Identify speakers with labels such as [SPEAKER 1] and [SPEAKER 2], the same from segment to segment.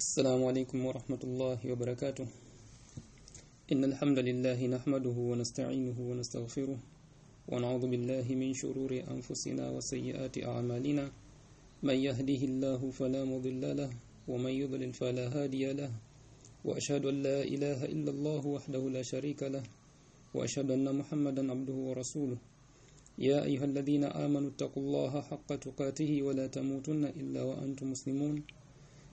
[SPEAKER 1] السلام عليكم ورحمة الله وبركاته. إن الحمد لله نحمده ونستعينه ونستغفره ونعوذ بالله من شرور أنفسنا وسيئات أعمالنا. من يهده الله فلا مضل له ومن يضلل فلا هادي له. وأشهد أن لا إله إلا الله وحده لا شريك له. وأشهد أن محمدا عبده ورسوله. يا أيها الذين آمنوا اتقوا الله حق تقاته ولا تموتن إلا وأنتم مسلمون.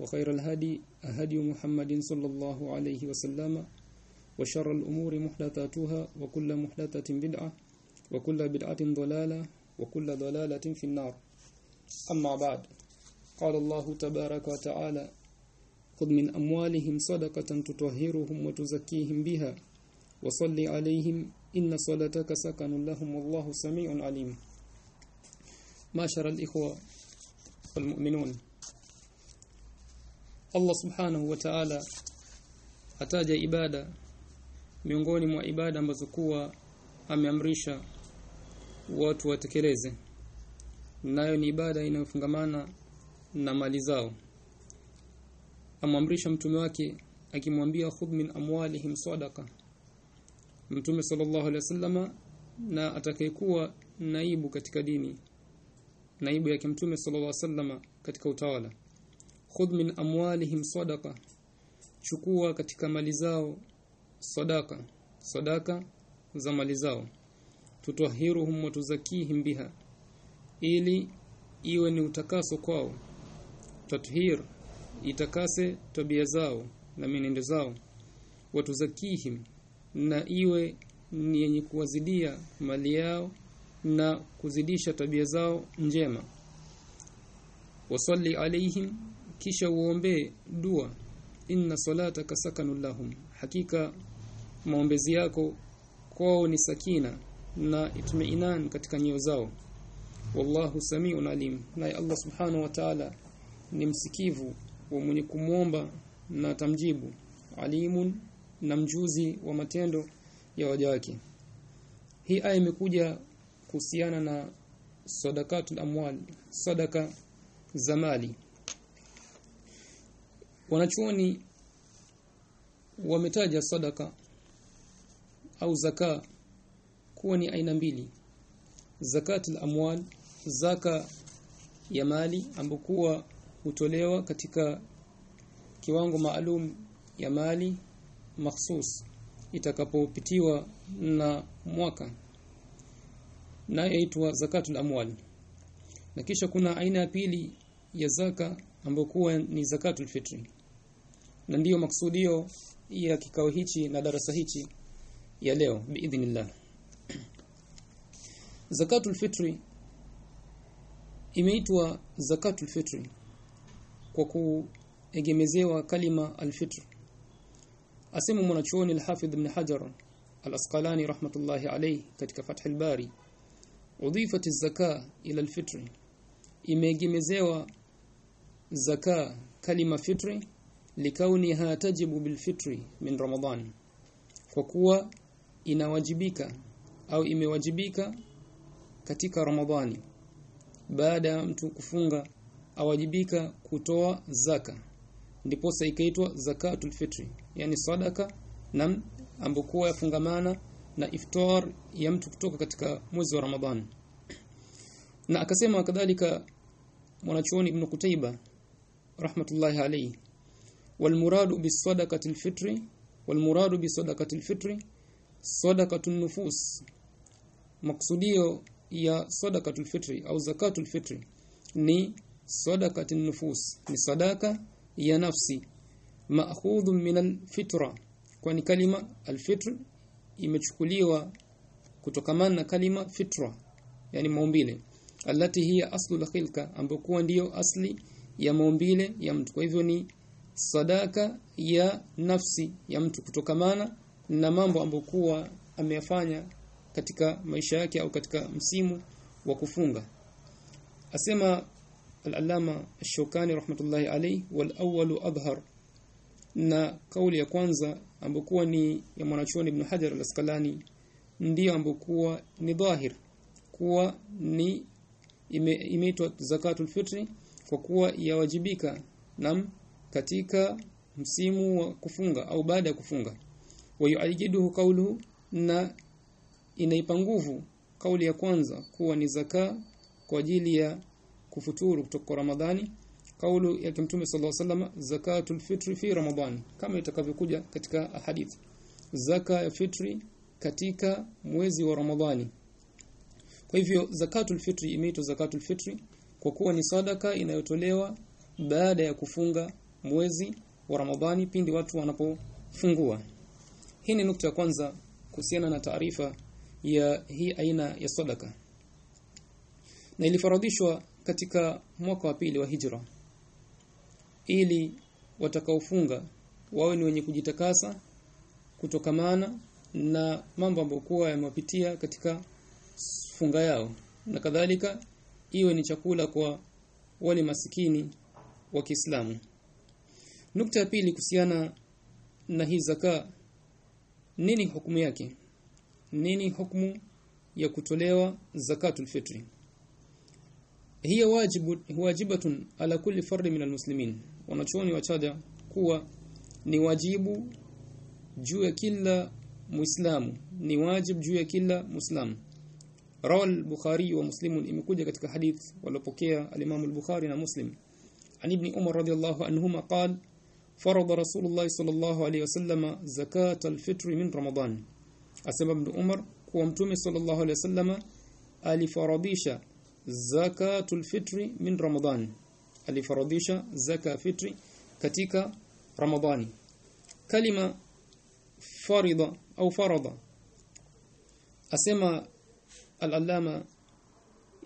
[SPEAKER 1] وخير الهدي هدي محمد صلى الله عليه وسلم وشر الأمور محدثاتها وكل محدثة بدعة وكل بدعة ضلالة وكل ضلالة في النار. أما بعد قال الله تبارك وتعالى خذ من أموالهم صدقة تطهرهم وتزكيهم بها وصل عليهم إن صلاتك سكن لهم والله سميع عليم. معشر الإخوة والمؤمنون Allah subhanahu wa ta'ala ataja ibada miongoni mwa ibada ambazo kuwa ameamrisha watu watekeleze. Nayo ni ibada inayofungamana na mali zao. Amwamrisha mtume wake akimwambia khudh min amwalihim sadaqa. Mtume sallallahu alaihi wasallama na atakayekuwa naibu katika dini naibu yake mtume sallallahu alaihi wasallama katika utawala khudh min amwalihim sadaqa. Chukua katika mali zao sadaka sadaka za mali zao. Tutahiruhum wa tuzakihim biha. Ili iwe ni utakaso kwao. Tathir itakase tabia zao na minendo zao. Watuzakihim na iwe ni yenye kuwazidia mali yao na kuzidisha tabia zao njema. Wasalli alaihim kisha uombe dua. Inna salataka sakanul lahum. Hakika maombezi yako kwao ni sakina na itmiinan katika nyoyo zao. Wallahu samiun alim. Na Allah subhanahu wa ta'ala ni msikivu wa mwenye kumwomba na tamjibu alimun na mjuzi wa matendo ya waja wake. Hii aya imekuja kuhusiana na sadakatul amwal sadaka za mali wanachuoni wametaja sadaka au zaka kuwa ni aina mbili. Zakatul amwal zaka ya mali ambokuwa hutolewa katika kiwango maalum ya mali mahsus itakapopitiwa na mwaka. Nayo yaitwa zakatul amwal. Na kisha kuna aina ya pili ya zaka ambayo kuwa ni zakatul fitri na ndiyo maksudio ya kikao hichi na darasa hichi ya leo biidhnillah. Zakatul fitri imeitwa zakatul fitri kwa kuegemezewa kalima alfitr. Asema mwanachuoni alhafidh ibn Hajar alasqalani rahmatullahi alayhi katika Fath albari udhifat az-zaka ila alfitri imeegemezewa zaka kalima fitri likauniha tajibu bilfitri min Ramadhan kwa kuwa inawajibika au imewajibika katika Ramadhani baada ya mtu kufunga awajibika kutoa zaka. Ndipo ikaitwa zakatul fitri yani sadaka na ambokuwa yafungamana na iftar ya mtu kutoka katika mwezi wa Ramadhani na akasema kadhalika mwanachuoni ibn Kutaiba rahmatullahi alayhi والمراد بالصدقه الفطر والمراد بصدقه الفطر صدقه النفوس مقصوديو ya sadaqatul fitri au zakatul fitri ni sadaqatul nufus ni sadaka ya nafsi ma'khudhu min alfitra kwani kalima alfitr imechukuliwa kutokamana na kalima fitra yani maumbile allati hiya aslu alkhilqa ambayo ndiyo asli ya maumbile ya mtu kwa hivyo ni sadaka ya nafsi ya mtu kutokamana na mambo ambokuwa ameyafanya katika maisha yake au katika msimu wa kufunga. Asema al-allama ash-shukani rahmatullahi alayhi wal awwalu adhhar na kauli ya kwanza ambokuwa ni ya mwanachuoni ibn Hajar al-Asqalani ndiyo ambokuwa ni dhahir kuwa ni imeitwa zakatul fitri kwa kuwa yawajibika. Nam katika msimu wa kufunga au baada ya kufunga. Wayuajiduhu qawluhu na inaipa nguvu kauli ya kwanza kuwa ni zaka kwa ajili ya kufuturu kutoka Ramadhani. Kaulu ya Mtume sallallahu alaihi wasallam zakatul fitri fi ramadan kama itakavyokuja katika hadithi zaka ya fitri katika mwezi wa Ramadhani. Kwa hivyo zakatul fitri imeitwa zakatul fitri kwa kuwa ni sadaka inayotolewa baada ya kufunga mwezi wa Ramadhani pindi watu wanapofungua. Hii ni nukta ya kwanza kuhusiana na taarifa ya hii aina ya sadaka. Na ilifaradhishwa katika mwaka wa pili wa hijra. Ili watakaofunga wawe ni wenye kujitakasa kutokamana na mambo ambayo kuwa yamewapitia katika funga yao. Na kadhalika iwe ni chakula kwa wale masikini wa Kiislamu nukta ya pili kuhusiana na hii zaka nini hukumu yake? Nini hukumu ya kutolewa zakatul fitri? Hiya wajibu wajibatun ala kulli fardin min almuslimin wanachuoni wachaja kuwa ni wajibu juu ya kila muislamu ni wajibu juu ya kila muislamu. Rawal bukhari wa muslim imekuja katika hadith walopokea al-imam al-bukhari na muslim. An ibn umar radiyallahu anhuma qala فرض رسول الله صلى الله عليه وسلم زكاة الفطر من رمضان. أسمى ابن عمر كومتومي صلى الله عليه وسلم ألي فرضيش زكاة الفطر من رمضان. ألي فرضيش زكاة فطر كتيك رمضان. كلمة فرض أو فرض. أسمى الألامة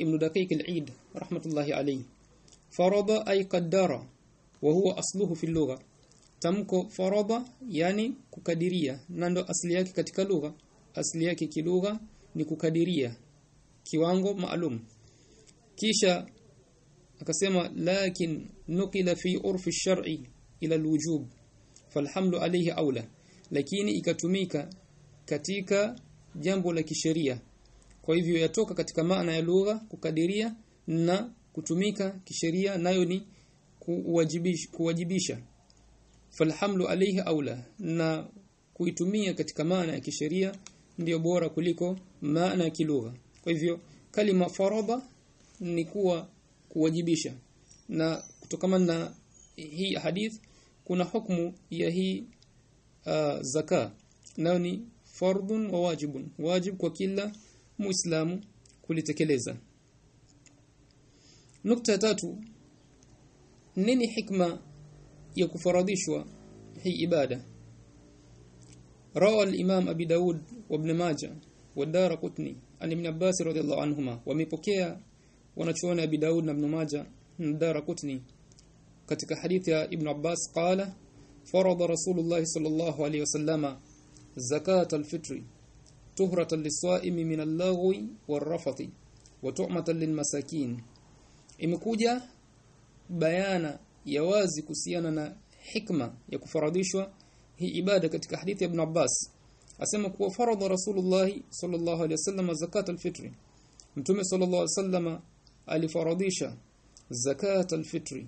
[SPEAKER 1] ابن دقيق العيد رحمة الله عليه. فرض أي قدر وهو أصله في اللغة. Tamko faradha yani kukadiria na ndo asili yake katika lugha. Asili yake kilugha ni kukadiria kiwango maalum. Kisha akasema lakin nukila fi urfi shar'i ila alwujub falhamlu alayhi aula lakini ikatumika katika jambo la kisheria. Kwa hivyo yatoka katika maana ya lugha kukadiria na kutumika kisheria nayo ni kuwajibisha, kuwajibisha falhamlu alayhi aula na kuitumia katika maana ya kisheria ndiyo bora kuliko maana ya kilugha. Kwa hivyo kalima faraba ni kuwa kuwajibisha. Na kutokana na hii hadith kuna hukumu ya hii uh, zaka. Nayo ni fardun wa wajibun. Wajib kwa kila muislamu kulitekeleza. Nukta tatu nini hikma ya kufaradhishwa hii ibada. Rawa al-imam abi daud wa ibn majah wa darqutni an ibn abbas radhiyallahu anhuma wamepokea wanachoona abi daud na ibn majah na darqutni katika hadithi ya ibn abbas qala farada rasulullah sallallahu alayhi wasallama zakat al-fitri tuhratan lis-sa'imi min al-lagwi war-rafathi wa tu'matan lil-masakin. Imekuja bayana ya wazi kuhusiana na hikma ya kufaradhishwa hii ibada katika hadithi ya Ibn Abbas. Asema kuwa faradha Rasulullah sallallahu alaihi wasallam zakat al-fitr. Mtume sallallahu alaihi wasallam alifaradhisha zakat al-fitr.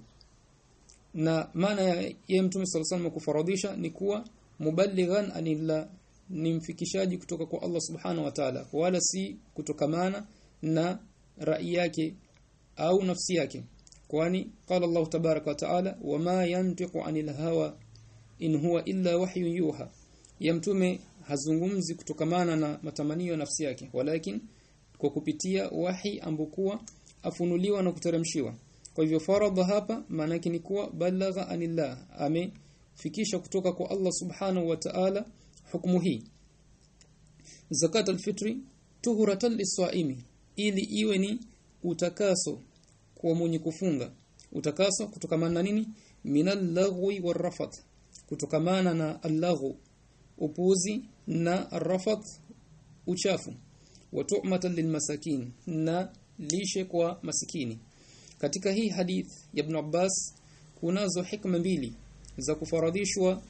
[SPEAKER 1] Na maana ya Mtume sallallahu alaihi kufaradhisha ni kuwa muballighan anilla ni mfikishaji kutoka kwa Allah subhanahu wa ta'ala wala si kutokamana na rai yake au nafsi yake kwani qala Allah tabaraka wa ta'ala wama yantiqu anil hawa in huwa illa wahyu yuha. Ya mtume hazungumzi kutokamana na matamanio nafsi yake walakin kwa kupitia wahi ambokuwa afunuliwa na kuteremshiwa. Kwa hivyo faradha hapa maana ni kuwa balagha anillah amefikisha kutoka kwa Allah subhanahu wa ta'ala hukumu hii. Zakat alfitri tuhuratan liswaimi ili iwe ni utakaso kwa mwenye kufunga. Utakaso kutokamana na nini? Minal lagwi warafath kutokamana na al-laghu upuzi na ar-rafath uchafu. Wa tu'matan lilmasakin. Na lishe kwa masikini. Katika hii hadith ya Ibn Abbas kunazo hikma mbili za kufaradhishwa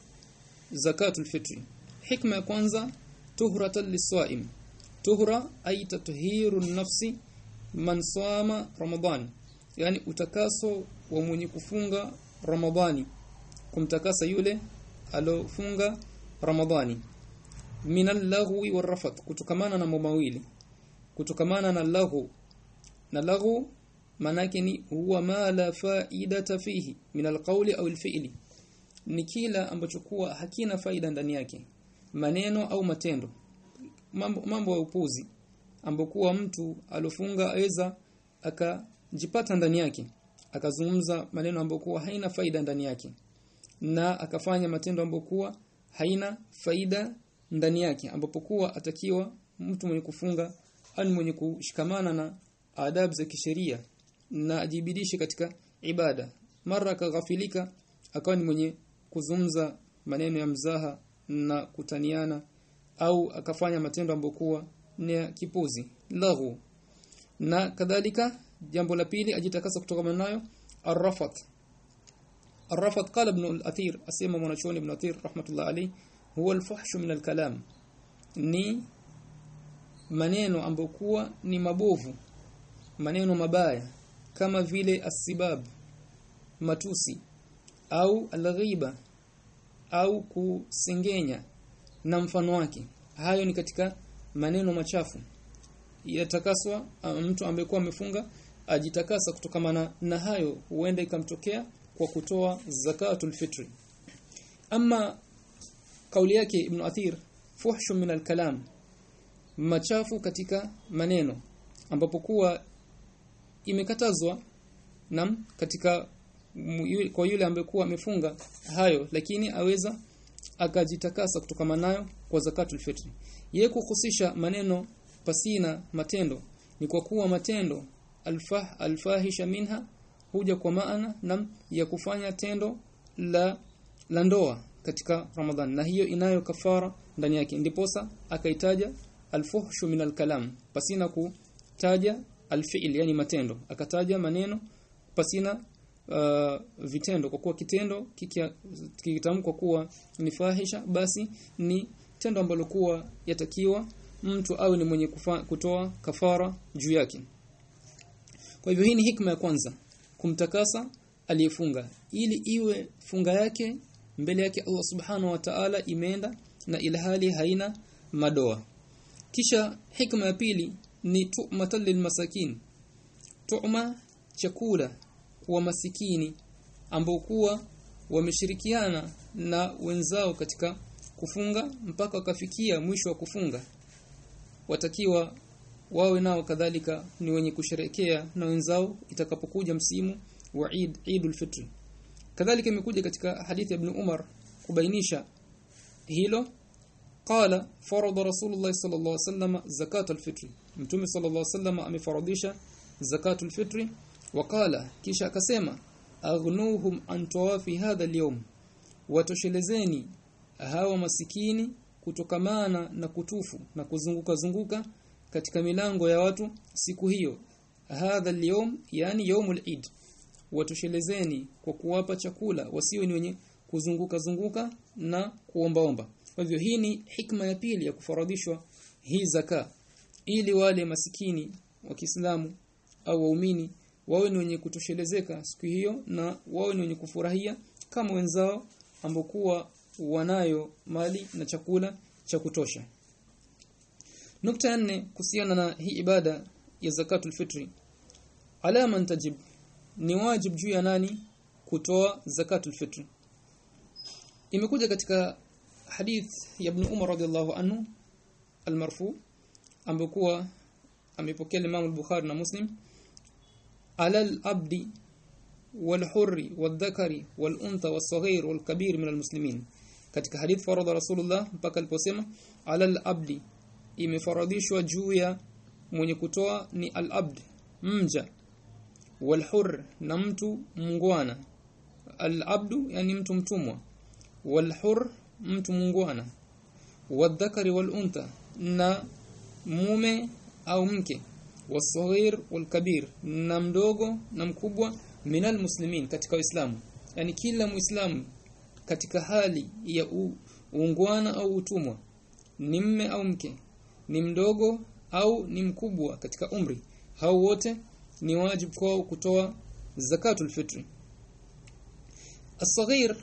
[SPEAKER 1] zakatul fitri. Hikma ya kwanza tuhratan liswaim tuhra ay tatheeru nafsi man sama ramadan yani utakaso wa mwenye kufunga ramadhani kumtakasa yule alofunga ramadhani. Minal lahwi warafat kutokamana na mawili. Kutokamana na lahu na lahu manake ni huwa ma la faidata fihi min alqawli au alfi'li. Ni kila ambacho kuwa hakina faida ndani yake. Maneno au matendo. Mambo, mambo ya upuzi ambokuwa mtu alofunga aweza akajipata ndani yake. Akazungumza maneno ambokuwa haina faida ndani yake. Na akafanya matendo ambokuwa haina faida ndani yake. Ambapo kuwa atakiwa mtu mwenye kufunga au mwenye kushikamana na adabu za kisheria na ajibidishe katika ibada. Mara akaghafilika akawa ni mwenye kuzumza maneno ya mzaha na kutaniana au akafanya matendo ambayo kuwa ni kipuzi. Lagu na kadhalika jambo la pili ajitakasa kutoka nayo arrafat. Arrafat qala ibn al-athir asema mwanachuoni ibn athir rahmatullah alayhi huwa al-fuhshu min al-kalam. Ni maneno ambokuwa ni mabovu maneno mabaya kama vile asibab matusi au alghiba au kusengenya na mfano wake. Hayo ni katika maneno machafu. Yatakaswa mtu ambaye kwa amefunga ajitakasa kutokana na hayo huenda ikamtokea kwa kutoa zakatul fitri. Ama kauli yake ibn athir fuhshu min alkalam machafu katika maneno ambapo kuwa imekatazwa nam katika kwa yule ambaye kuwa amefunga hayo lakini aweza akajitakasa kutokana nayo kwa zakatul fitri. Yeye kuhusisha maneno pasina matendo ni kwa kuwa matendo alfah alfahisha minha huja kwa maana na ya kufanya tendo la la ndoa katika Ramadhan na hiyo inayo kafara ndani yake. Ndiposa akaitaja alfuhshu min alkalam pasina kutaja alfi'l yani matendo. Akataja maneno pasina uh, vitendo. Kwa kuwa kitendo kikitamkwa kuwa ni fahisha basi ni tendo ambalo kuwa yatakiwa mtu awe ni mwenye kutoa kafara juu yake kwa hivyo hii ni hikma ya kwanza kumtakasa aliyefunga. Ili iwe funga yake mbele yake Allah subhanahu wa ta'ala imeenda na ilhali haina madoa. Kisha hikma ya pili ni tu'matan lilmasakin tu'ma chakula kwa masikini ambao kuwa wameshirikiana na wenzao katika kufunga mpaka wakafikia mwisho wa kufunga. Watakiwa wawe nao kadhalika ni wenye kusherekea na wenzao itakapokuja msimu wa Eid Eidul Fitr. Kadhalika imekuja katika hadithi ya Ibn Umar kubainisha hilo. Qala farada rasulullah sallallahu alaihi wasallam zakatul fitr. Mtume sallallahu alaihi wasallam amefaradisha zakatul fitr. Waqala kisha akasema aghnuhum an tawafi hadha al watoshelezeni hawa masikini kutokamana na kutufu na kuzunguka zunguka katika milango ya watu siku hiyo. Hadha al-yawm yani yawmul eid. Watoshelezeni kwa kuwapa chakula wasiwe ni wenye kuzunguka zunguka na kuombaomba. Kwa hivyo hii ni hikma ya pili ya kufaradhishwa hii zaka. Ili wale masikini wa Kiislamu au waumini wawe ni wenye kutoshelezeka siku hiyo na wawe ni wenye kufurahia kama wenzao ambokuwa wanayo mali na chakula cha kutosha nukta nne kuhusiana na hii ibada ya zakatul fitri alama tajib ni wajib juu ya nani kutoa zakatul fitri imekuja katika hadith ya ibn Umar radhiallahu anhu almarfu ambokuwa amepokea Imam al-Bukhari na Muslim alal abdi والحر والذكر والانثى والصغير والكبير من المسلمين katika hadith farada rasulullah mpaka aliposema alal abdi imefaradhishwa juu ya mwenye kutoa ni al abd mja walhur na mtu mungwana. Al-abdu yani mtu mtumwa. Wal-hur mtu mungwana. Wadhakari wal-untha na mume au mke. Wasaghir wal-kabir na mdogo na mkubwa minal muslimin katika Uislamu. Yani kila muislamu katika hali ya ungwana au utumwa ni mme au mke ni mdogo au ni mkubwa katika umri. Hao wote ni wajibu kwao kutoa zakatul fitri as-saghir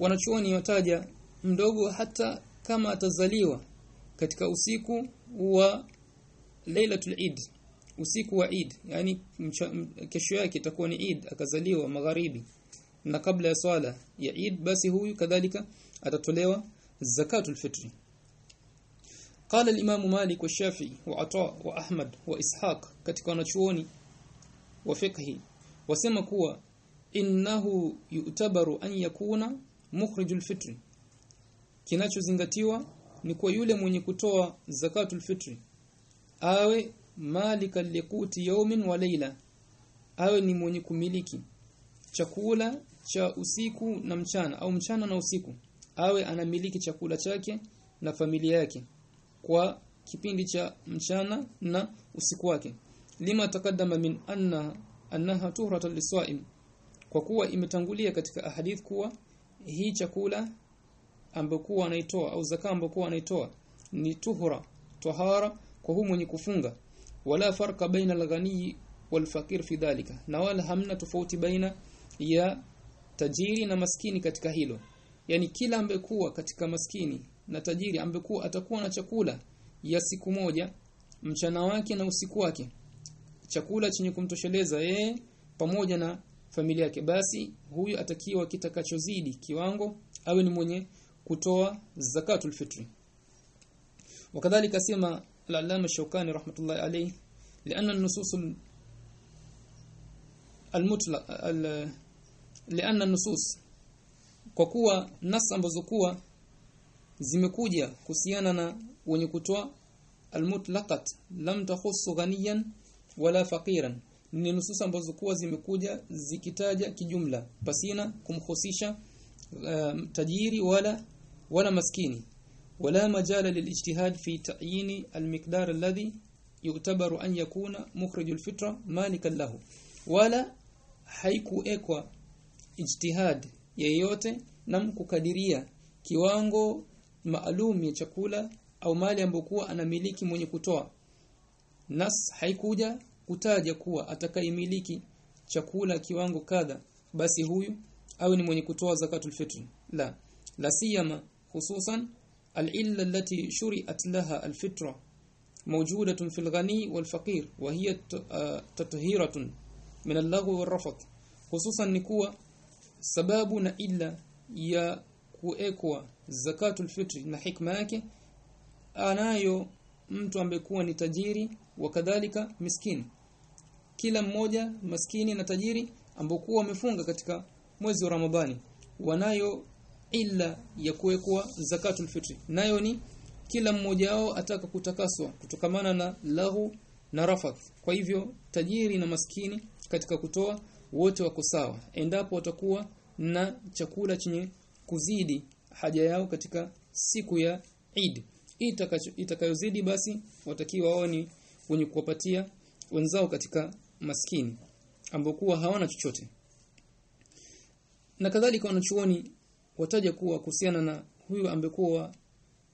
[SPEAKER 1] wanachuoni wataja mdogo hata kama atazaliwa katika usiku wa Lailatul Eid. Usiku wa id yani kesho yake itakuwa ni id akazaliwa magharibi. Na kabla ya swala ya id basi huyu kadhalika atatolewa zakatul fitri قال الإمام مالك والشافعي وعطاء وأحمد وإسحاق katika wanachuoni wa fiqhi wasema kuwa innahu yu'tabaru an yakuna mukhrijul fitri kinachozingatiwa ni kwa yule mwenye kutoa zakatul fitri awe malika liquti yawmin wa layla awe ni mwenye kumiliki chakula cha usiku na mchana au mchana na usiku awe anamiliki chakula chake na familia yake kwa kipindi cha mchana na usiku wake. Lima takaddama min anna annaha tuhrata lisaim kwa kuwa imetangulia katika ahadith kuwa hii chakula ambokuwa anaitoa au zaka ambokuwa anaitoa ni tuhura tahara kwa huyo mwenye kufunga. Wala farqa baina al-ghani wal-faqir fi dhalika. Na wala hamna tofauti baina ya tajiri na maskini katika hilo. Yani kila ambekuwa katika maskini na tajiri ambekuwa atakuwa na chakula ya siku moja mchana wake na usiku wake. Chakula chenye kumtosheleza ye pamoja na familia yake. Basi huyu atakiwa kitakachozidi kiwango awe ni mwenye kutoa zakatul fitri. Wakadhalika sema al-allama shaukani rahmatullahi alayhi lianna an-nusus al-mutlaq lianna an-nusus kwa kuwa ambazo kuwa zimekuja kuhusiana na wenye kutoa almutlaqat lam takhussu ghaniyan wala faqiran. Ni nusus ambazo kuwa zimekuja zikitaja kijumla pasina kumhusisha uh, tajiri wala wala maskini. Wala majala lilijtihad fi ta'yin almiqdar alladhi yu'tabaru an yakuna mukhrijul fitra malikan lahu. Wala haikuekwa ijtihad yeyote na kukadiria kiwango maalum ya chakula au mali ambokuwa anamiliki mwenye kutoa. Nas haikuja kutaja kuwa atakayemiliki chakula kiwango kadha basi huyu au ni mwenye kutoa zakatul fitr. La la siyama hususan al-illa allati shuri'at laha al-fitra mawjudatun fil ghani wal faqir wa hiya tathiratun min al-lagwi wal rafath hususan ni kuekwa zakatul fitri na hikma yake anayo mtu ambekuwa ni tajiri wakadhalika miskini kila mmoja maskini na tajiri ambokuwa wamefunga katika mwezi wa Ramadhani wanayo ila ya kuwekwa zakatul fitri nayo ni kila mmoja wao ataka kutakaswa kutokamana na lahu na rafath. Kwa hivyo tajiri na maskini katika kutoa wote wako sawa. Endapo watakuwa na chakula chenye kuzidi haja yao katika siku ya Eid. Itakayozidi basi watakiwa waoni wenye kuwapatia wenzao katika maskini ambao kuwa hawana chochote. Na kadhalika wanachuoni wataja kuwa kuhusiana na huyu ambekuwa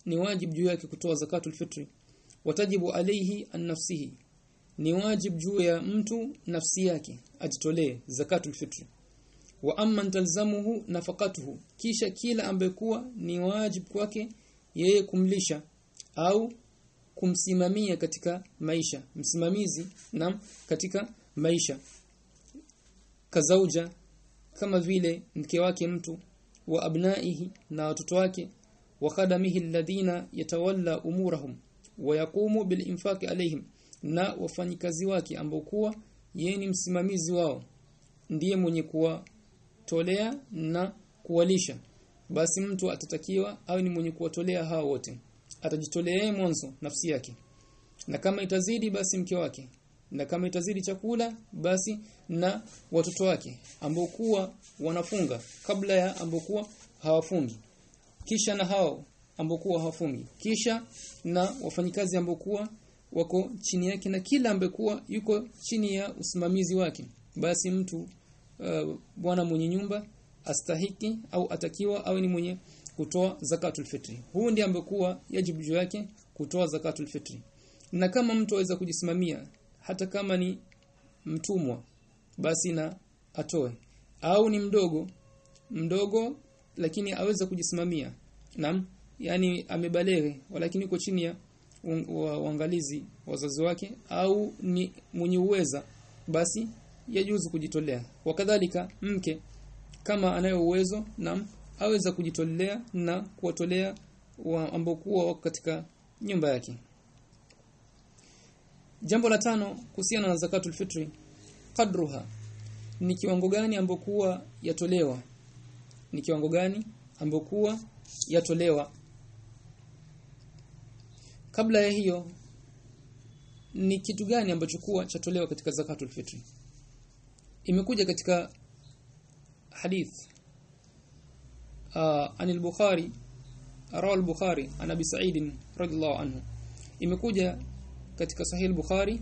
[SPEAKER 1] ni wajibu juu yake kutoa zakatul fitri watajibu alayhi an nafsihi ni wajibu juu ya mtu nafsi yake ajitolee zakatul fitri wa amma talzamuhu nafaqatuhu. Kisha kila ambekuwa ni wajibu kwake yeye kumlisha au kumsimamia katika maisha. Msimamizi na katika maisha. Kazauja kama vile mke wake mtu wa abnaihi na watoto wake wa khadamihi alladhina yatawalla umurahum wa yaqumu bil infaqi na wafanyikazi wake ambao kuwa yeye ni msimamizi wao ndiye mwenye kuwatolea na kuwalisha. Basi mtu atatakiwa awe ni mwenye kuwatolea hao wote. Atajitolea mwanzo nafsi yake. Na kama itazidi basi mke wake. Na kama itazidi chakula basi na watoto wake ambao kuwa wanafunga kabla ya ambao kuwa hawafungi. Kisha na hao ambao kuwa hawafungi. Kisha na wafanyikazi ambao kuwa wako chini yake na kila ambaye kuwa yuko chini ya usimamizi wake. Basi mtu uh, bwana mwenye nyumba astahiki au atakiwa awe ni mwenye kutoa zakatul fitri. Huu ndiye ambekuwa yajibu juu yake kutoa zakatul fitri. Na kama mtu aweza kujisimamia hata kama ni mtumwa basi na atoe. Au ni mdogo mdogo lakini aweza kujisimamia. Naam yani amebaleghe lakini yuko chini ya uangalizi wazazi wake au ni mwenye uweza basi yajuzu kujitolea. Wakadhalika mke kama anayo uwezo na aweza kujitolea na kuwatolea ambao wako katika nyumba yake. Jambo la tano kuhusiana na zakatul fitri qadruha. Ni kiwango gani ambokuwa yatolewa? Ni kiwango gani ambokuwa yatolewa? Kabla ya hiyo ni kitu gani ambacho kuwa chatolewa katika zakatul fitri imekuja katika hadith. Uh, anil bukhari rawi al-bukhari an abi sa'id radhiyallahu anhu. Imekuja katika sahih bukhari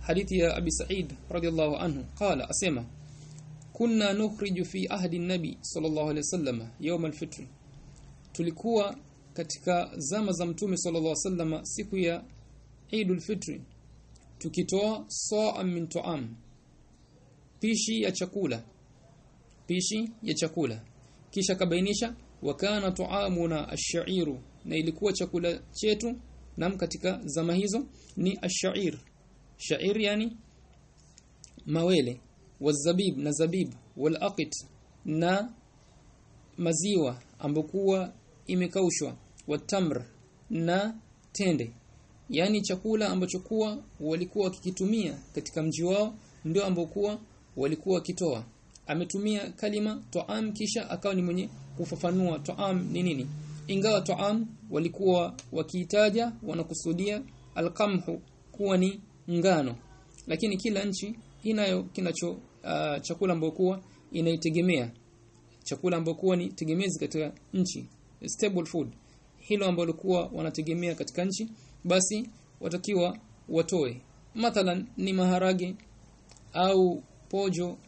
[SPEAKER 1] hadithi ya abi sa'id radhiyallahu anhu. Qala asema kunna nukhriju fi ahdi an-nabi sallallahu alayhi wasallam yawm al-fitr. Tulikuwa katika zama za mtume sallallahu alayhi wasallam siku ya Eidul Fitri tukitoa sa'a min tu'am pishi ya chakula. Pishi ya chakula. Kisha kabainisha wakana tu'amuna ash-sha'iru. Na ilikuwa chakula chetu nam katika zama hizo ni ash-sha'ir. Sha'ir yani mawele wazabib na zabib walaqit na maziwa ambokuwa imekaushwa watamr na tende. Yani chakula ambacho kuwa walikuwa wakikitumia katika mji wao ndio ambokuwa walikuwa wakitoa. Ametumia kalima toam kisha akawa ni mwenye kufafanua toam ni nini. Ingawa toam walikuwa wakiitaja wanakusudia alqamhu kuwa ni ngano. Lakini kila nchi inayo kinacho uh, chakula ambacho inaitegemea. Chakula ambacho ni tegemezi katika nchi. Stable food. Hilo ambalo kuwa wanategemea katika nchi basi watakiwa watoe. Mathalan ni maharage au pojo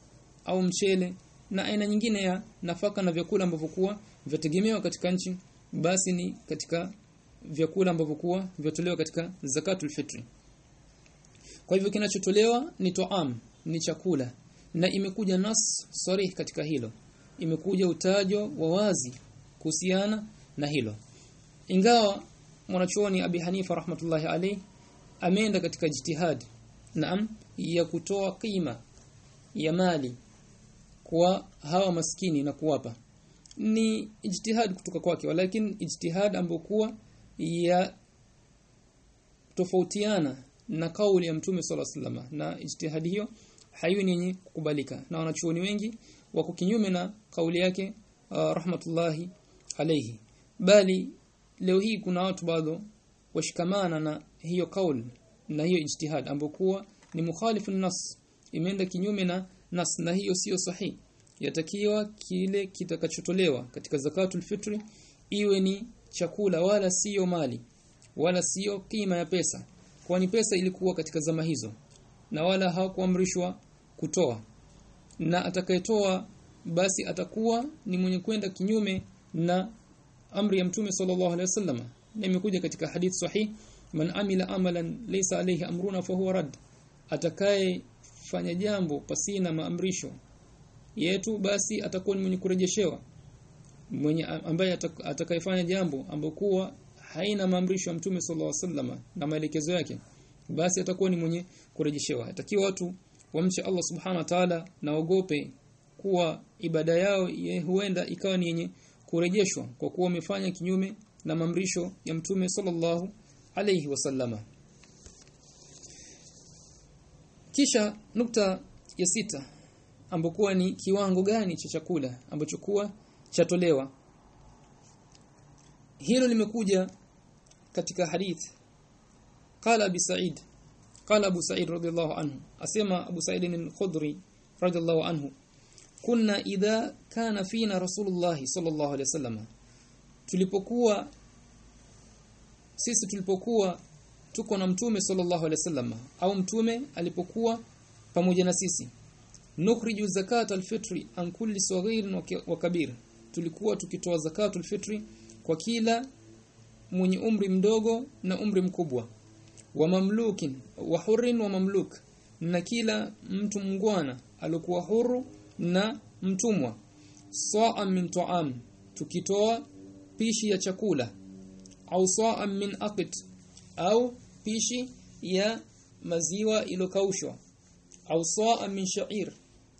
[SPEAKER 1] au mchele na aina nyingine ya nafaka na vyakula ambavyo kuwa vyategemewa katika nchi basi ni katika vyakula ambavyo kuwa vyatolewa katika zakatul fitri kwa hivyo kinachotolewa ni toam ni chakula na imekuja nas sarih katika hilo. Imekuja utajo wa wazi kuhusiana na hilo. Ingawa mwanachuoni Abi Hanifa rahmatullahi alayhi ameenda katika jitihad naam ya kutoa kima ya mali kwa hawa maskini na kuwapa. Ni ijtihad kutoka kwake lakini ijtihad ambokuwa ya tofautiana na kauli ya mtume sala sallama na ijtihad hiyo hayuni yenye kukubalika. Na wanachuoni wengi wako kinyume na kauli yake uh, rahmatullahi alayhi. Bali leo hii kuna watu bado washikamana na hiyo kauli na hiyo ijtihad ambokuwa ni mukhalifu nas imeenda kinyume na nas na hiyo sio sahihi yatakiwa kile kitakachotolewa katika zakatul fitri iwe ni chakula wala sio mali wala sio kima ya pesa kwani pesa ilikuwa katika zama hizo na wala hawakuamrishwa kutoa. Na atakayetoa basi atakuwa ni mwenye kwenda kinyume na amri ya mtume sallallahu alaihi wasallam. Na imekuja katika hadith sahih man amila amalan laysa alayhi amruna fa huwa rad. Atakaye fanya jambo pasina maamrisho. Yetu basi atakuwa ni mwenye kurejeshewa. Mwenye ambaye atakayefanya jambo ambokuwa haina maamrisho ya mtume alaihi wasallam na maelekezo yake basi atakuwa ni mwenye kurejeshewa. Atakiwa watu wamche Allah subhanahu wa ta'ala na ogope kuwa ibada yao ye huenda ikawa ni yenye kurejeshwa kwa kuwa wamefanya kinyume na maamrisho ya mtume sallallahu alayhi wasallama kisha nukta ya sita ambokuwa ni kiwango gani cha chakula ambacho kuwa chatolewa. Hilo limekuja katika hadith. Qala bi sa'id qala abu sa'id radhiyallahu anhu. Asema abu sa'id al-khudri radhiyallahu anhu kunna idha kana fina rasulullah sallallahu alayhi wasallam tulipokuwa sisi tulipokuwa tuko na mtume sallallahu alaihi wasallam au mtume alipokuwa pamoja na sisi. Nukhriju zakat alfitri an kulli saghir wa kabir. Tulikuwa tukitoa zakat alfitri kwa kila mwenye umri mdogo na umri mkubwa. Wa mamlukin wa hurrin wa mamluk na kila mtu mngwana alikuwa huru na mtumwa. Sa'a min tu'am tukitoa pishi ya chakula. Au sa'a min aqit au pishi ya maziwa ilokaushwa au sa'a min sha'ir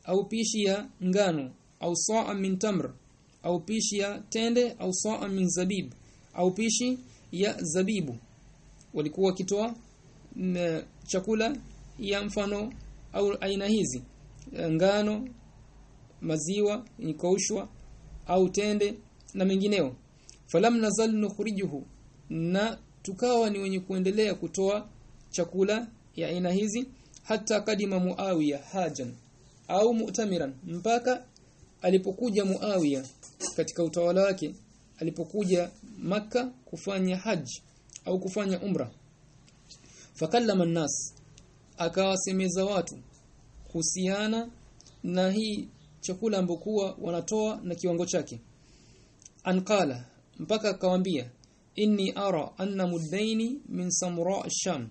[SPEAKER 1] au pishi ya ngano. Au sa'a min tamr au pishi ya tende. Au sa'a min zabib au pishi ya zabibu. Walikuwa wakitoa chakula ya mfano au aina hizi. Ngano maziwa nikaushwa au tende na mengineo. Falam nazal nukhrijuhu na tukawa ni wenye kuendelea kutoa chakula ya aina hizi hata kadima Muawiya hajan au mu'tamiran mpaka alipokuja Muawiya katika utawala wake alipokuja maka kufanya haji au kufanya umra. Fakallama nas akawasemeza watu kuhusiana na hii chakula ambokuwa wanatoa na kiwango chake. Anqala mpaka akawambia inni ara anna muddaini min samra ash-sham.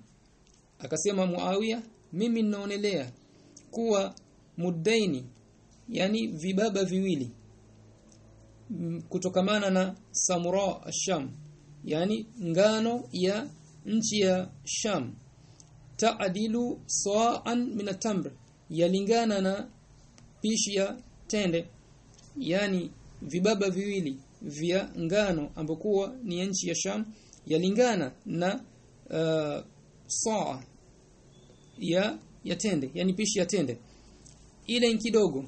[SPEAKER 1] Akasema muawiya mimi ninaonelea kuwa muddaini yani vibaba viwili kutokamana na samra ash-sham yani ngano ya nchi ya sham. Taadilu sa'an min at-tamr yalingana na pishi ya tende yani vibaba viwili vya ngano ambokuwa ni nchi ya Sham yalingana na uh, saa ya ya tende yani pishi ya tende. Ile kidogo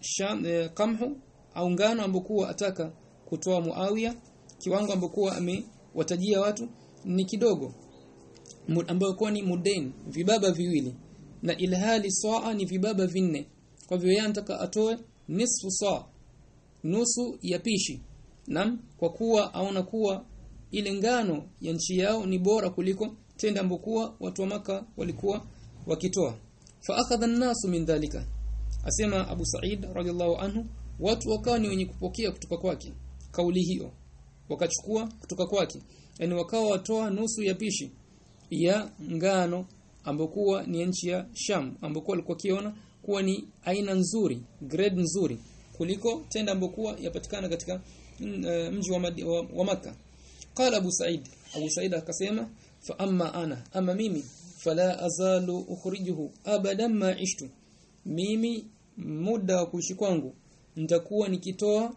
[SPEAKER 1] Sham eh, kamhu au ngano ambokuwa ataka kutoa Muawiya kiwango ambokuwa amewatajia watu ni kidogo. Ambayo kwa ni mudain vibaba viwili. Na ilhali saa ni vibaba vinne. Kwa hivyo yeye anataka atoe nisfu saa nusu ya pishi. Nam kwa kuwa aona kuwa ile ngano ya nchi yao ni bora kuliko tenda ambokuwa watu wa maka walikuwa wakitoa. Fa akhadha an-nasu min dhalika. Asema Abu Sa'id radhiallahu anhu watu wakawa ni wenye kupokea kutoka kwake kauli hiyo. Wakachukua kutoka kwake. Yani wakawa watoa nusu ya pishi ya ngano ambokuwa ni nchi ya Sham ambokuwa alikuwa kiona kuwa ni aina nzuri grade nzuri kuliko tenda ambokuwa yapatikana katika mji wa, wa, wa maka qala Abu Sa'id. Abu Sa'id akasema fa amma ana ama mimi fala azalu ukhrijuhu abadan ma ishtu. Mimi muda wa kuishi kwangu nitakuwa nikitoa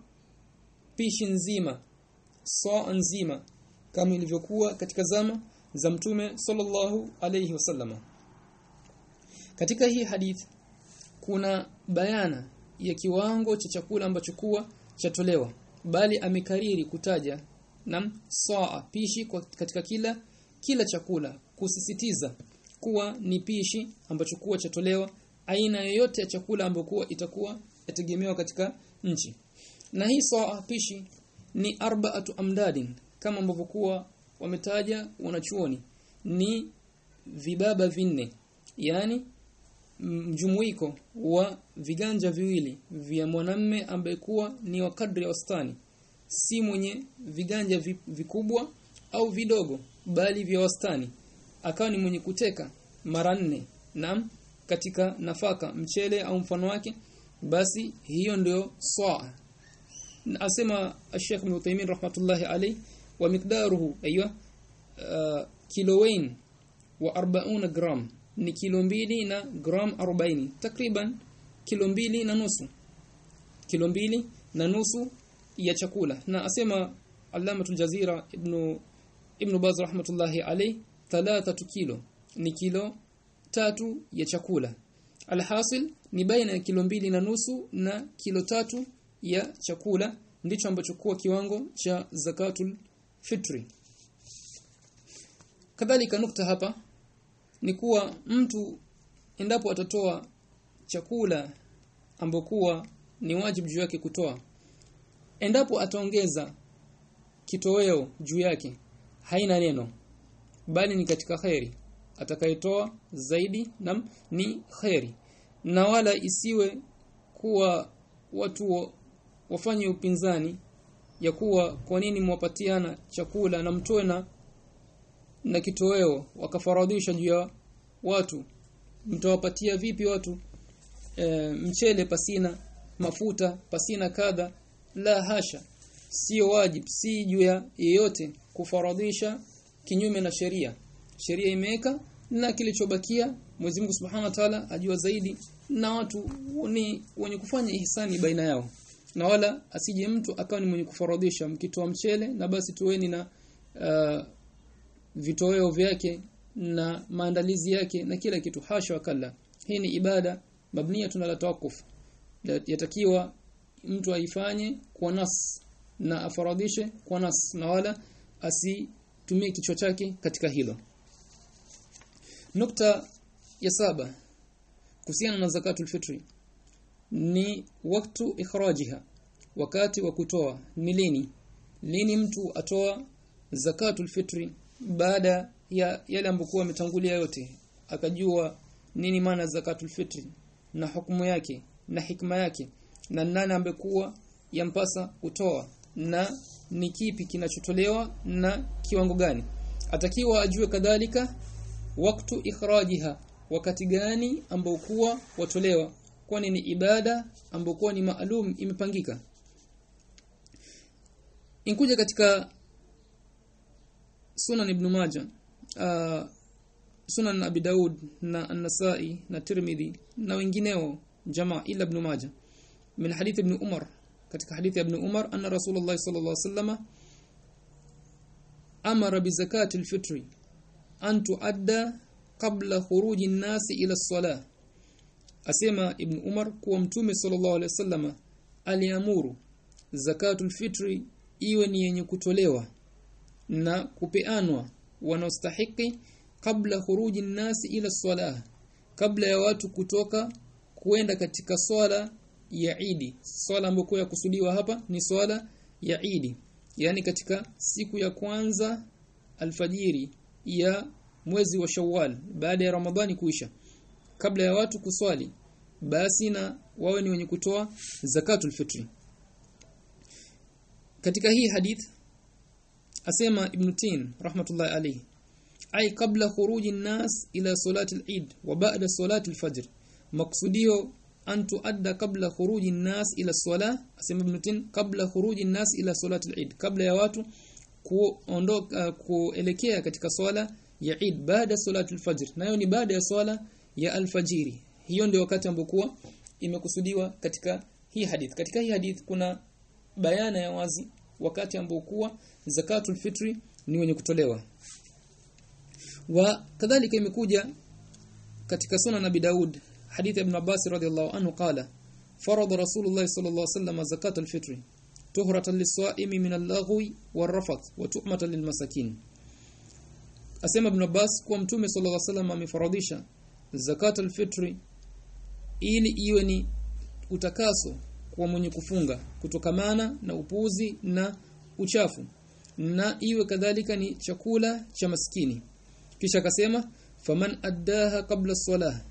[SPEAKER 1] pishi nzima saa nzima kama ilivyokuwa katika zama za mtume sallallahu alayhi wasallama katika hii hadith kuna bayana ya kiwango cha chakula ambacho kuwa chatolewa bali amekariri kutaja na saa pishi kwa katika kila kila chakula kusisitiza kuwa ni pishi ambacho kuwa chatolewa aina yoyote ya chakula ambayo kuwa itakuwa yategemewa katika nchi. Na hii saa pishi ni arba'atu amdadin kama ambavyo kuwa wametaja wanachuoni ni vibaba vinne yani mjumuiko wa viganja viwili vya mwanamme ambaye kuwa ni wa kadri ya wastani. Si mwenye viganja vikubwa au vidogo bali vya wastani. Akawa ni mwenye kuteka mara nne. Nam katika nafaka mchele au mfano wake basi hiyo ndio saa. Asema Sheikh Ibn Uthaymeen rahmatullahi alayhi wa miqdaruhu aywa uh, kilowain wa 40 gram ni kilo mbili na gram 40 takriban kilo mbili na nusu. Kilo mbili na nusu ya chakula. Na asema Allamatul Jazira ibn Ibn Baz rahmatullahi alayhi 3 kilo. Ni kilo tatu ya chakula. Alhasil ni baina ya kilo mbili na nusu na kilo tatu ya chakula. Ndicho ambacho kuwa kiwango cha zakatul fitri. Kadhalika nukta hapa ni kuwa mtu endapo atatoa chakula ambokuwa ni wajibu juu yake kutoa. Endapo ataongeza kitoweo juu yake haina neno bali ni katika khairi atakayetoa zaidi na ni khairi na wala isiwe kuwa watu wafanye upinzani ya kuwa kwa nini mwapatiana chakula na mtoe na na kitoweo wakafaradhisha juu ya watu. Mtawapatia vipi watu? E, mchele pasina mafuta pasina kadha la hasha. Sio wajib si juu ya yeyote kufaradhisha kinyume na sheria. Sheria imeweka na kilichobakia Mwenyezi Mungu Subhanahu wa Ta'ala ajua zaidi na watu ni wenye kufanya ihsani baina yao. Na wala asije mtu akawa ni mwenye kufaradhisha. Mkitoa mchele na basi tuweni na uh, vitoweo vyake na maandalizi yake na kila kitu. Hasha wakala hii ni ibada mabnia tunala tawakuf yatakiwa mtu aifanye kwa nas na afaradishe kwa nas na wala asitumie kichwa chake katika hilo. Nukta ya saba kuhusiana na zakatul fitri ni waktu ikhrajiha wakati wa kutoa. Ni lini? Lini mtu atoa zakatul fitri baada ya yale ambokuwa ametangulia yote akajua nini maana zakatul fitri na hukumu yake na hikma yake na nani ambekuwa yampasa kutoa na ni kipi kinachotolewa na kiwango gani. Atakiwa ajue kadhalika waktu ikhrajiha wakati gani ambao kuwa watolewa kwani ni ibada ambokuwa ni maalum imepangika. Inkuja katika Sunan Ibn Majah uh, Sunan Abi Daud na An-Nasa'i na Tirmidhi na wengineo jamaa ila Ibn Majah. Min hadith Ibn Umar katika hadithi Ibn Umar anna Rasulullah sallallahu alaihi wasallam amara bi zakati al-fitri an tuadda qabla khuruji an-nasi ila as-salah. Asema Ibn Umar kuwa mtume sallallahu alaihi wasallam aliamuru zakatul fitri iwe ni yenye kutolewa na kupeanwa wanaostahiki kabla khuruji nasi ila salah kabla ya watu kutoka kuenda katika swala ya Idi swala ambayo kusudiwa hapa ni swala ya Idi yani katika siku ya kwanza alfajiri ya mwezi wa Shawwal baada ya Ramadhani kuisha. Kabla ya watu kuswali basi na wawe ni wenye kutoa zakatul fitri. Katika hii hadith asema ibn Tin rahmatullahi alayhi ay kabla khuruji nas ila salati al-eid wa ba'da salati al-fajr maksudio an tuadda kabla khuruji nas ila salah. Asema ibn Tin kabla khuruji nas ila salati al-eid kabla ya watu kuondoka kuelekea katika swala ya Eid baada salati al-fajr. Nayo ni baada ya swala ya alfajiri. Hiyo ndio wakati ambokuwa imekusudiwa katika hii hadith. Katika hii hadith kuna bayana ya wazi wakati ambao kuwa zakatul fitri ni wenye kutolewa. Wa kadhalika imekuja katika sunan nabi Daud hadith ibn Abbas radhiyallahu anhu qala farada rasulullah sallallahu alaihi wasallam zakatul fitri tuhratan lis-sa'imi min al-laghwi war-rafath wa tu'matan lil-masakin. Asema ibn Abbas kuwa mtume sallallahu alaihi wasallam amefaradhisha zakatul fitri ili iwe ni utakaso kwa mwenye kufunga kutokamana na upuzi na uchafu. Na iwe kadhalika ni chakula cha maskini. Kisha akasema faman addaha kabla salah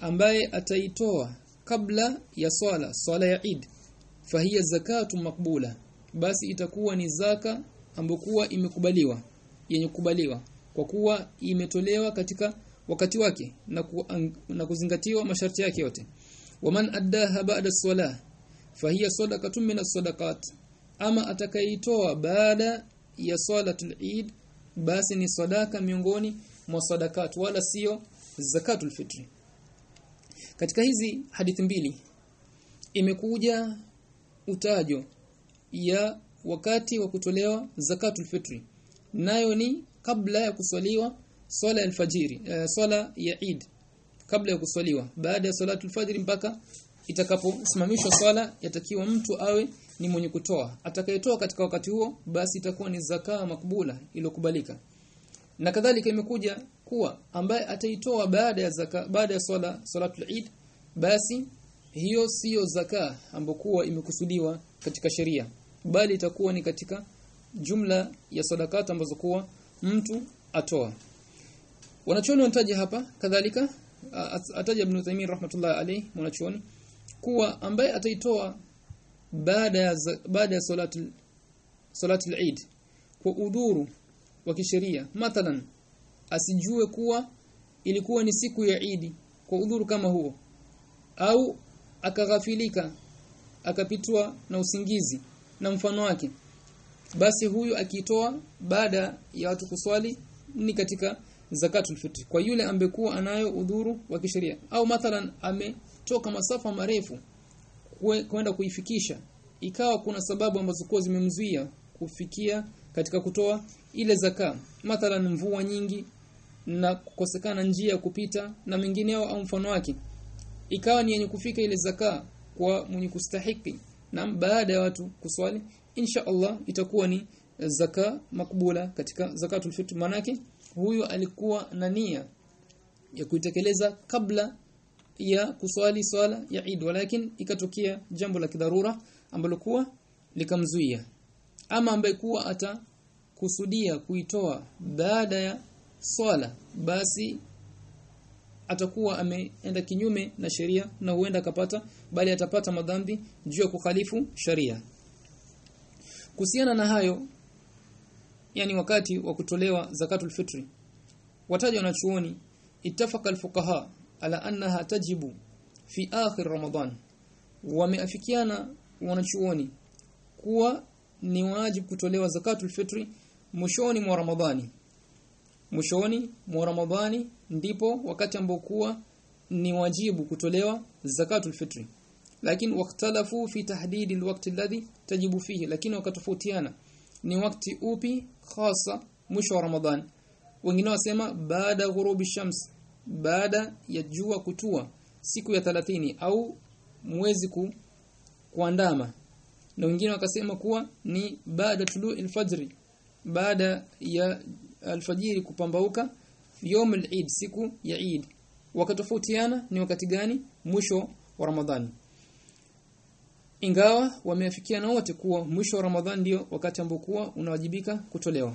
[SPEAKER 1] ambaye ataitoa kabla ya swala swala ya Eid. Fahiya zakatu makbula basi itakuwa ni zaka ambokuwa imekubaliwa yenye kukubaliwa kwa kuwa imetolewa katika wakati wake na, ku, na kuzingatiwa masharti yake yote. Waman addaha ba'da salah fahiya sadaqatun min as-sadaqat ama atakayeitoa baada ya salatul Eid basi ni sadaka miongoni mwa sadaqat wala sio zakatul fitri katika hizi hadithi mbili imekuja utajo ya wakati wa kutolewa zakatul fitri nayo ni kabla ya kuswaliwa swala ya alfajiri eh, swala ya Eid kabla ya kuswaliwa baada ya salatul fajr mpaka itakaposimamishwa swala yatakiwa mtu awe ni mwenye kutoa. Atakayetoa katika wakati huo basi itakuwa ni zakaa makbula iliyokubalika. Na kadhalika imekuja kuwa ambaye ataitoa baada ya zaka baada ya swala salatul Eid basi hiyo siyo zaka ambokuwa imekusudiwa katika sheria. Bali itakuwa ni katika jumla ya sadakata ambazo kuwa mtu atoa. Wanachuoni wanataja hapa kadhalika ataja ibn Uthaymeen rahmatullahi alayhi mwanachuoni kuwa ambaye ataitoa baada ya baada ya salatul Eid kwa udhuru wa kisheria. Mathalan asijue kuwa ilikuwa ni siku ya idi kwa udhuru kama huo au akaghafilika akapitwa na usingizi na mfano wake basi huyu akitoa baada ya watu kuswali ni katika zakatul fitr kwa yule ambekuwa anayo udhuru wa kisheria. Au mathalan ametoka masafa marefu kwenda kuifikisha. Ikawa kuna sababu ambazo kwa zimemzuia kufikia katika kutoa ile zaka. Mathalan mvua nyingi na kukosekana njia ya kupita na mengineo au mfano wake. Ikawa ni yenye kufika ile zaka kwa mwenye kustahiki. Na baada ya watu kuswali insha Allah itakuwa ni zaka makbula katika zakatul fitr. Manake huyu alikuwa na nia ya kuitekeleza kabla ya kuswali swala ya Eid walakin ikatokea jambo la kidharura ambalo kuwa likamzuia. Ama ambaye kuwa ata kusudia kuitoa baada ya swala basi atakuwa ameenda kinyume na sheria na huenda akapata bali atapata madhambi juu ya kukhalifu sharia kuhusiana na hayo yani wakati wa kutolewa zakatul fitri wataja wanachuoni ittafaqa alfuqaha ala annaha tajibu fi akhir ramadan. Wameafikiana wanachuoni kuwa ni wajibu kutolewa zakatul fitri mwishoni mwa ramadhani. Mwishoni mwa ramadhani ndipo wakati ambao kuwa ni wajibu kutolewa zakatul fitri. Lakini waktalafu fi tahdidi alwaqti alladhi tajibu fihi. Lakini wakatofautiana ni wakati upi hasa mwisho wa ramadhani. Wengine wasema baada ghurubi shams baada ya jua kutua siku ya 30 au mwezi ku, kuandama. Na wengine wakasema kuwa ni baada tulu alfajri baada ya alfajiri kupambauka yom al siku ya Eid. Wakatofautiana ni wakati gani? Mwisho wa Ramadhani ingawa wameafikiana wote kuwa mwisho wa Ramadhani ndio wakati ambokuwa unawajibika kutolewa.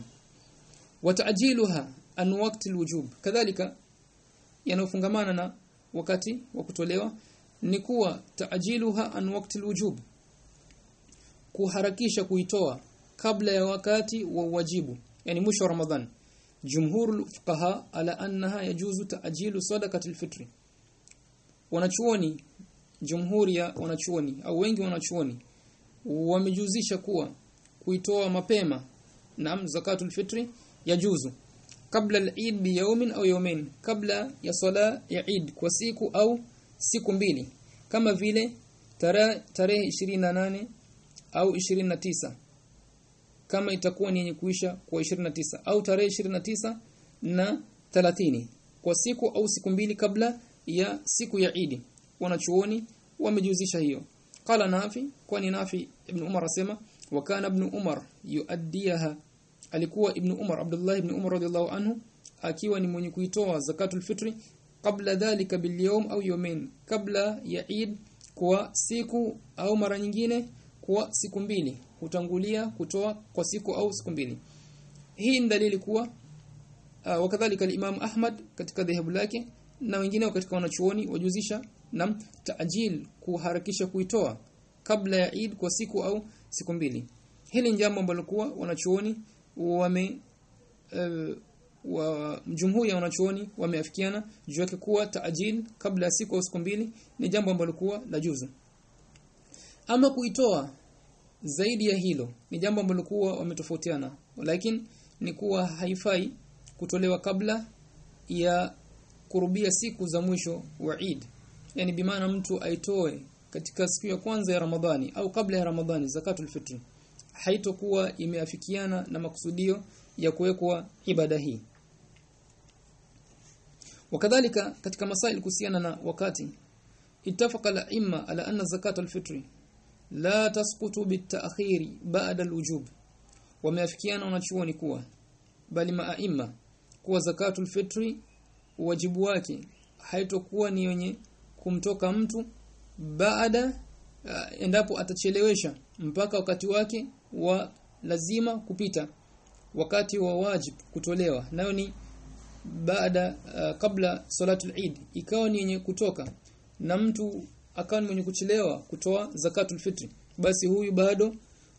[SPEAKER 1] Wataajiluha an waqti alwujub kadhalika yanofungamana na wakati wa kutolewa ni kuwa taajiluha an waqti alwujub kuharakisha kuitoa kabla ya wakati wa wajibu yani mwisho wa ramadhan. Jumhur fuqaha ala annaha yajuzu taajilu sadaqatil fitri. Wanachuoni jumhuri ya wanachuoni au wengi wanachuoni wamejuzisha kuwa kuitoa mapema na zakatul fitri yajuzu kabla al-Eid bi yawmin au yawmin kabla ya sala ya Eid kwa siku au siku mbili kama vile tarehe 28 au 29 kama itakuwa ni yenye kuisha kwa 29 au tarehe 29 na 30 kwa siku au siku mbili kabla ya siku ya Eid. Wanachuoni wamejuzisha hiyo. Qala nafi kwani nafi ibn umar asema wa kana ibn umar yuaddiha alikuwa ibn umar abdullah ibn umar radhiallahu anhu akiwa ni mwenye kuitoa zakatul fitri kabla dhalika bil yawm au yawmin kabla ya Eid kwa siku au mara nyingine kwa siku mbili. Hutangulia kutoa kwa siku au siku mbili. Hii ni dalili kuwa uh, wakadhalika al-Imam Ahmad katika dhahabu lake na wengine katika wanachuoni wajuzisha na taajil kuharakisha kuitoa kabla ya Eid kwa siku au siku mbili. Hili ni jambo ambalo kuwa wanachuoni wame uh, wa jumhuri ya wanachuoni wameafikiana juu yake kuwa taajil kabla ya siku au siku mbili ni jambo ambalo kuwa la juzu. Ama kuitoa zaidi ya hilo ni jambo ambalo kuwa wametofautiana. Lakini ni kuwa haifai kutolewa kabla ya kurubia siku za mwisho wa Eid. Yani bimaana mtu aitoe katika siku ya kwanza ya Ramadhani au kabla ya Ramadhani zakatul fitr haitokuwa imeafikiana na makusudio ya kuwekwa ibada hii. Wakadhalika katika masail kuhusiana na wakati ittafaqa al-imma ala anna zakatul fitri la tasqutu bit-ta'khir ba'da al-wujub. Wameafikiana wanachuoni kuwa bali maaima kuwa zakatul fitri wajibu wake haitokuwa ni yenye kumtoka mtu baada uh, endapo atachelewesha mpaka wakati wake wa lazima kupita wakati wa wajib kutolewa. Nayo ni baada uh, kabla salatul Eid. Ikawa ni yenye kutoka na mtu akawa mwenye kuchelewa kutoa zakatul fitri basi huyu bado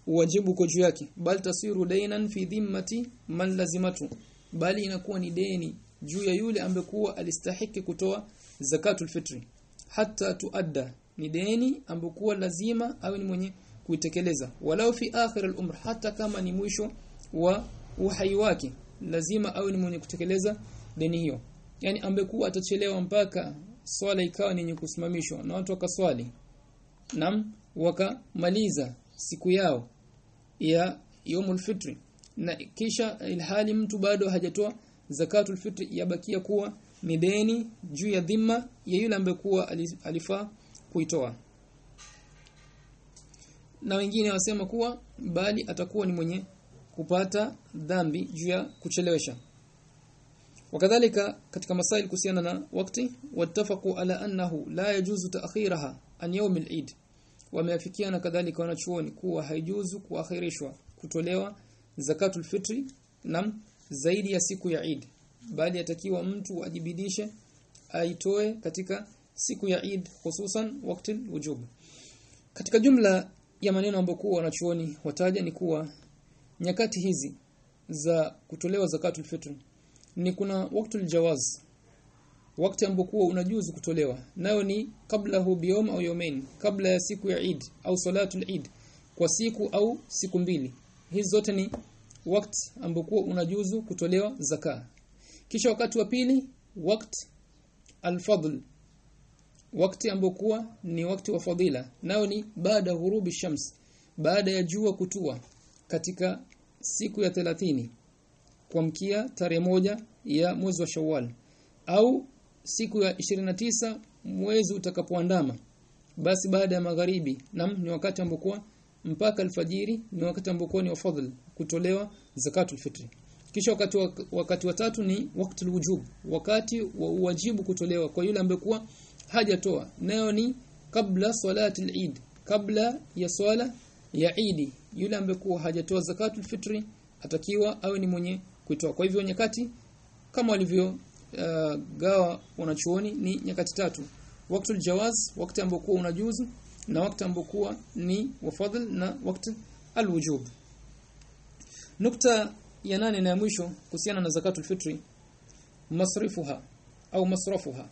[SPEAKER 1] wajibu uko juu yake. Bal tasiru dainan fi dhimmati man lazimatu. Bali inakuwa ni deni juu ya yule ambekuwa alistahiki kutoa zakatul fitri hata tuadda ni deni ambokuwa lazima awe ni mwenye kuitekeleza. Walau fi akhir al-umr hata kama ni mwisho wa uhai wake. Lazima awe ni mwenye kutekeleza deni hiyo. Yani ambekuwa atachelewa mpaka swala ikawa ni yenye kusimamishwa. Na watu wakaswali. Nam wakamaliza siku yao ya yomul fitri. Na kisha ilhali mtu bado hajatoa zakatul fitri yabakia kuwa ni deni juu ya dhima ya yule ambekuwa alifaa kuitoa na wengine wasema kuwa bali atakuwa ni mwenye kupata dhambi juu ya kuchelewesha. Wakadhalika katika masail kuhusiana na wakati watafaku ala annahu la yajuzu ta'khiraha an yawm al-eid wameafikiana kadhalika wanachuoni kuwa haijuzu kuakhirishwa kutolewa zakatul fitri nam zaidi ya siku ya Eid. Bali atakiwa mtu ajibidishe aitoe katika siku ya Eid hususan wakati wujub. Katika jumla ya maneno ambayo wanachuoni wataja ni kuwa nyakati hizi za kutolewa zakatul fitr ni kuna waktu jawaz wakati ambokuwa unajuzu kutolewa. Nayo ni kabla hu biyom au yomain kabla ya siku ya Eid au salatul Eid kwa siku au siku mbili. Hizi zote ni wakati ambokuwa unajuzu kutolewa zaka. Kisha wakati wa pili wakati alfadl wakati ambokuwa ni wakati wa fadila nao ni baada ghurubi shams baada ya jua kutua katika siku ya 30 kuamkia tarehe moja ya mwezi wa Shawwal au siku ya 29 mwezi utakapoandama. Basi baada ya magharibi nam ni wakati ambokuwa mpaka alfajiri ni wakati ambokuwa ni wafadhil kutolewa zakatul fitri. Kisha wakati wa, wakati wa tatu ni wakati wujub wakati wa wajibu kutolewa kwa yule ambaye kuwa hajatoa. Nayo ni kabla salati al-Eid kabla ya swala ya Eid. Yule ambaye hajatoa zakatul fitri atakiwa awe ni mwenye kuitoa. Kwa hivyo nyakati kama walivyo uh, gawa wanachuoni ni nyakati tatu. Wakati jawaz wakati ambokuwa unajuzu na wakati ambokuwa ni wafadhil na wakati alwujub. Nukta ya nane na ya mwisho kuhusiana na zakatul fitri masrifuha au masrafuha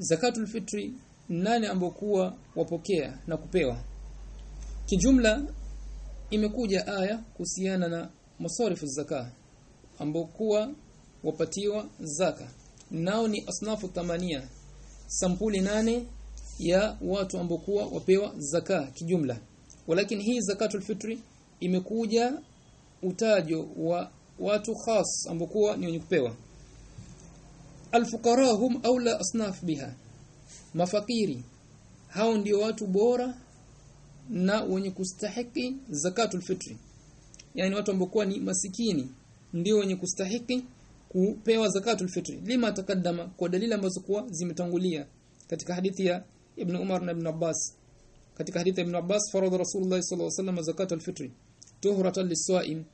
[SPEAKER 1] zakatul fitri nani ambokuwa wapokea na kupewa. Kijumla imekuja aya kuhusiana na masarifu zaka ambokuwa wapatiwa zaka. Nao ni asnafu tamania sampuli nane ya watu ambokuwa wapewa zaka kijumla. Walakin hii zakatul fitri imekuja utajo wa watu khas ambokuwa ni wenye kupewa alfuqara hum aula asnaf biha. Mafakiri hao ndio watu bora na wenye kustahiki zakatul fitri. Yani watu ambao ni masikini ndio wenye kustahiki kupewa zakatul fitri. Lima takaddama kwa dalili ambazo kuwa zimetangulia katika hadithi ya Ibn Umar na Ibn Abbas. Katika hadithi ya Ibn Abbas faradha Rasulullah sallallahu alaihi wasallam zakatul fitri. Tuhratan lis-sa'im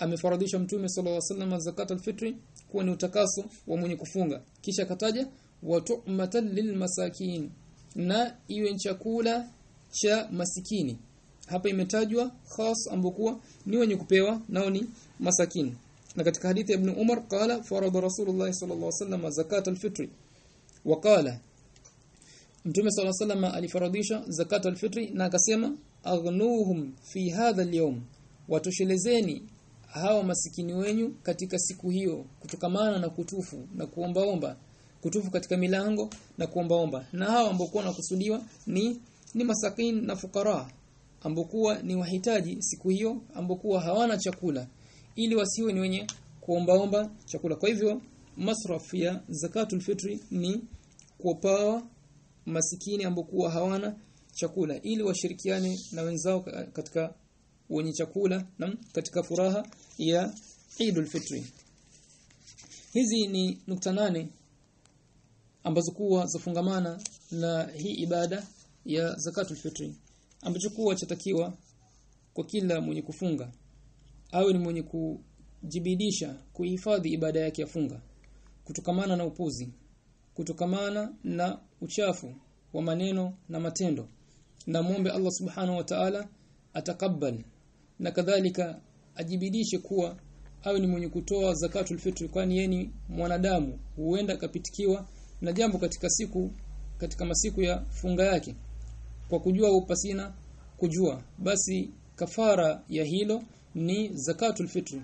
[SPEAKER 1] amefaradisha mtume sallallahu alaihi wasallam zakatul fitri kuwa ni utakaso wa mwenye kufunga. Kisha kataja wa tu'matan lilmasakin na iwe chakula cha masikini. Hapa imetajwa khas ambokuwa ni wenye kupewa nao ni masakini na katika hadithi ya ibn Umar qala farada Rasulullah sallallahu alaihi wasallam zakat alfitri wa qala Mtume sallallahu alaihi wasallam alifaradisha zakat al-fitri na akasema aghnuhum fi hadha al-yawm watoshelezeni hawa masikini wenyu katika siku hiyo kutokamana na kutufu na kuombaomba kutufu katika milango na kuombaomba. Na hawa ambao kwa nakusudiwa ni ni masakin na fukara ambokuwa ni wahitaji siku hiyo ambokuwa hawana chakula ili wasiwe ni wenye kuombaomba chakula. Kwa hivyo masraf ya zakatul fitri ni kuopawa masikini ambokuwa hawana chakula ili washirikiane na wenzao katika wenye chakula na katika furaha ya Eidul Fitri. Hizi ni nukta nane ambazo kuwa zafungamana na hii ibada ya zakatul fitri ambacho kuwa chatakiwa kwa kila mwenye kufunga. Awe ni mwenye kujibidisha kuhifadhi ibada yake ya funga. Kutokamana na upuzi. Kutokamana na uchafu wa maneno na matendo. Na muombe Allah subhanahu wa ta'ala atakabal na kadhalika ajibidishe kuwa awe ni mwenye kutoa zakatul fitr kwani yeye ni mwanadamu huenda kapitikiwa na jambo katika siku katika masiku ya funga yake. Kwa kujua upasina kujua basi kafara ya hilo ni zakatul fitr.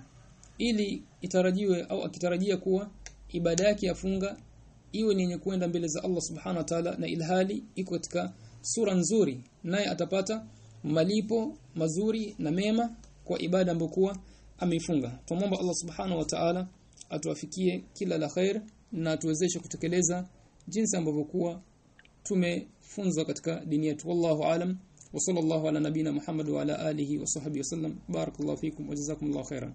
[SPEAKER 1] Ili itarajiwe au akitarajia kuwa ibada yake ya funga iwe ni yenye kuenda mbele za Allah subhanahu wa ta'ala na ilhali iko katika sura nzuri naye atapata malipo mazuri na mema kwa ibada ambokuwa ameifunga. Tumomba Allah subhanahu wa ta'ala atuafikie kila la khair na atuwezeshe kutekeleza jinsi ambavyo kuwa tumefunzwa katika dini yetu. Wallahu alam. Wa sallallahu ala nabina muhammad wa ala alihi wa sahbihi wasallam barakallahu fikum wa jazakumullahu khairan